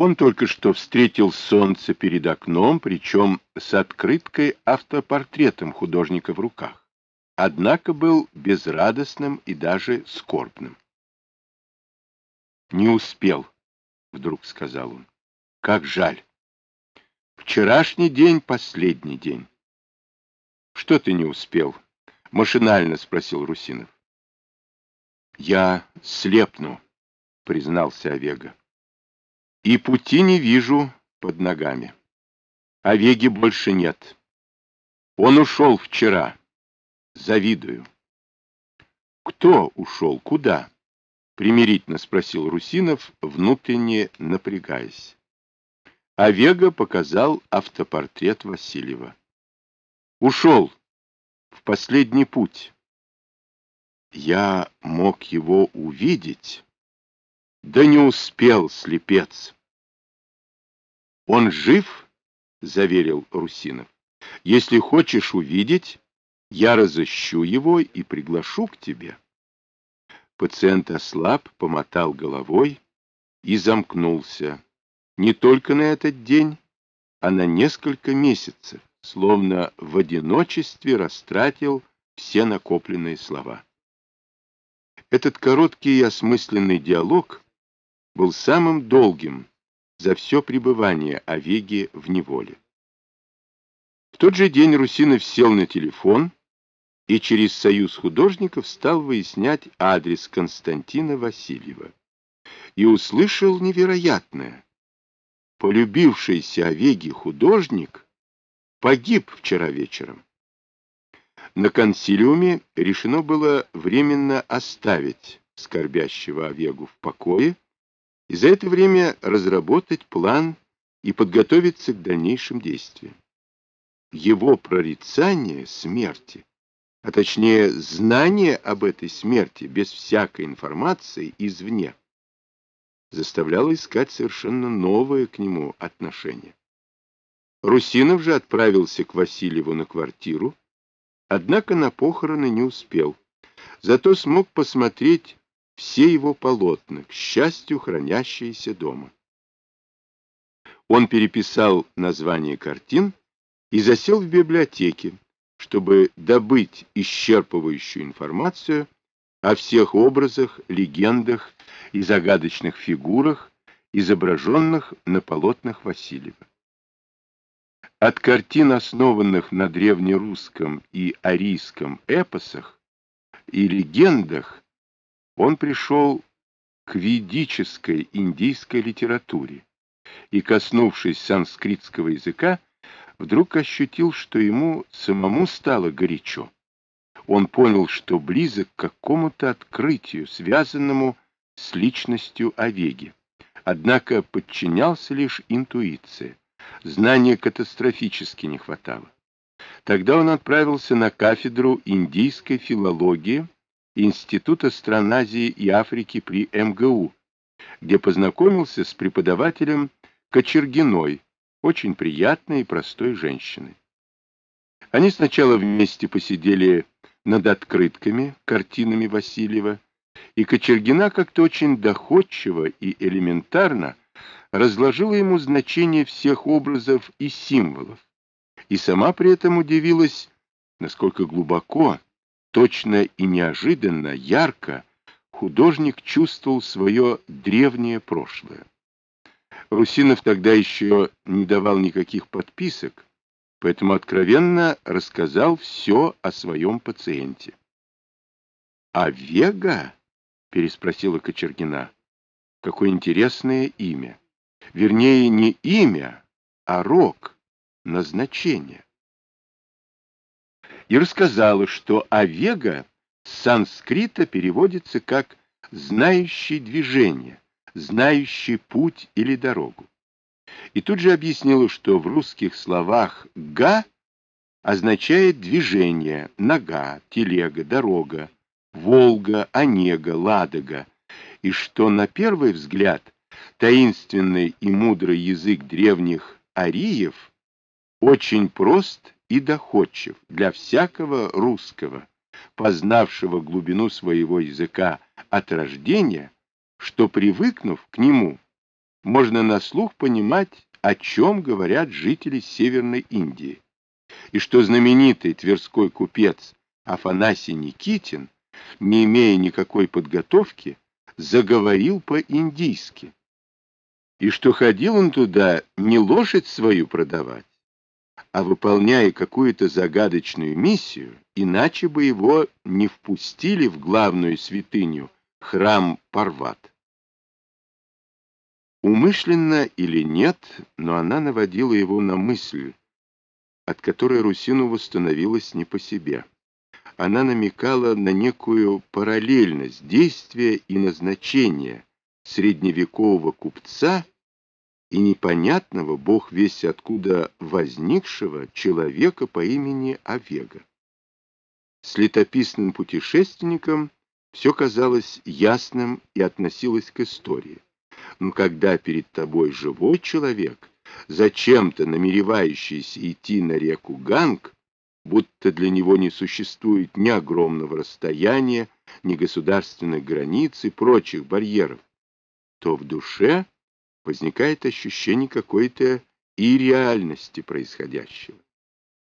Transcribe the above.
Он только что встретил солнце перед окном, причем с открыткой автопортретом художника в руках. Однако был безрадостным и даже скорбным. «Не успел», — вдруг сказал он. «Как жаль. Вчерашний день — последний день». «Что ты не успел?» — машинально спросил Русинов. «Я слепну», — признался Овега. И пути не вижу под ногами. А Веги больше нет. Он ушел вчера. Завидую. Кто ушел? Куда? Примирительно спросил Русинов, внутренне напрягаясь. А показал автопортрет Васильева. Ушел в последний путь. Я мог его увидеть, да не успел слепец. «Он жив?» — заверил Русинов. «Если хочешь увидеть, я разыщу его и приглашу к тебе». Пациент ослаб, помотал головой и замкнулся. Не только на этот день, а на несколько месяцев, словно в одиночестве растратил все накопленные слова. Этот короткий и осмысленный диалог был самым долгим за все пребывание Овеги в неволе. В тот же день Русинов сел на телефон и через союз художников стал выяснять адрес Константина Васильева. И услышал невероятное. Полюбившийся Овеги художник погиб вчера вечером. На консилиуме решено было временно оставить скорбящего Овегу в покое, и за это время разработать план и подготовиться к дальнейшим действиям. Его прорицание смерти, а точнее знание об этой смерти без всякой информации извне, заставляло искать совершенно новое к нему отношение. Русинов же отправился к Васильеву на квартиру, однако на похороны не успел, зато смог посмотреть все его полотна, к счастью, хранящиеся дома. Он переписал название картин и засел в библиотеке, чтобы добыть исчерпывающую информацию о всех образах, легендах и загадочных фигурах, изображенных на полотнах Васильева. От картин, основанных на древнерусском и арийском эпосах и легендах, он пришел к ведической индийской литературе и, коснувшись санскритского языка, вдруг ощутил, что ему самому стало горячо. Он понял, что близок к какому-то открытию, связанному с личностью Овеги. Однако подчинялся лишь интуиции. Знания катастрофически не хватало. Тогда он отправился на кафедру индийской филологии Института стран Азии и Африки при МГУ, где познакомился с преподавателем Кочергиной, очень приятной и простой женщиной. Они сначала вместе посидели над открытками, картинами Васильева, и Кочергина как-то очень доходчиво и элементарно разложила ему значение всех образов и символов, и сама при этом удивилась, насколько глубоко Точно и неожиданно, ярко художник чувствовал свое древнее прошлое. Русинов тогда еще не давал никаких подписок, поэтому откровенно рассказал все о своем пациенте. — А Вега? — переспросила Кочергина. — Какое интересное имя. Вернее, не имя, а рок, назначение и рассказала, что Авега с санскрита переводится как «знающий движение», «знающий путь или дорогу». И тут же объяснила, что в русских словах «га» означает движение, нога, телега, дорога, Волга, Онега, Ладога, и что на первый взгляд таинственный и мудрый язык древних ариев очень прост и доходчив для всякого русского, познавшего глубину своего языка от рождения, что, привыкнув к нему, можно на слух понимать, о чем говорят жители Северной Индии, и что знаменитый тверской купец Афанасий Никитин, не имея никакой подготовки, заговорил по-индийски, и что ходил он туда не лошадь свою продавать, а выполняя какую-то загадочную миссию, иначе бы его не впустили в главную святыню, храм Парват. Умышленно или нет, но она наводила его на мысль, от которой Русину становилось не по себе. Она намекала на некую параллельность действия и назначения средневекового купца и непонятного, бог весь откуда возникшего, человека по имени Овега. С летописным путешественником все казалось ясным и относилось к истории. Но когда перед тобой живой человек, зачем-то намеревающийся идти на реку Ганг, будто для него не существует ни огромного расстояния, ни государственных границ и прочих барьеров, то в душе возникает ощущение какой-то и реальности происходящего.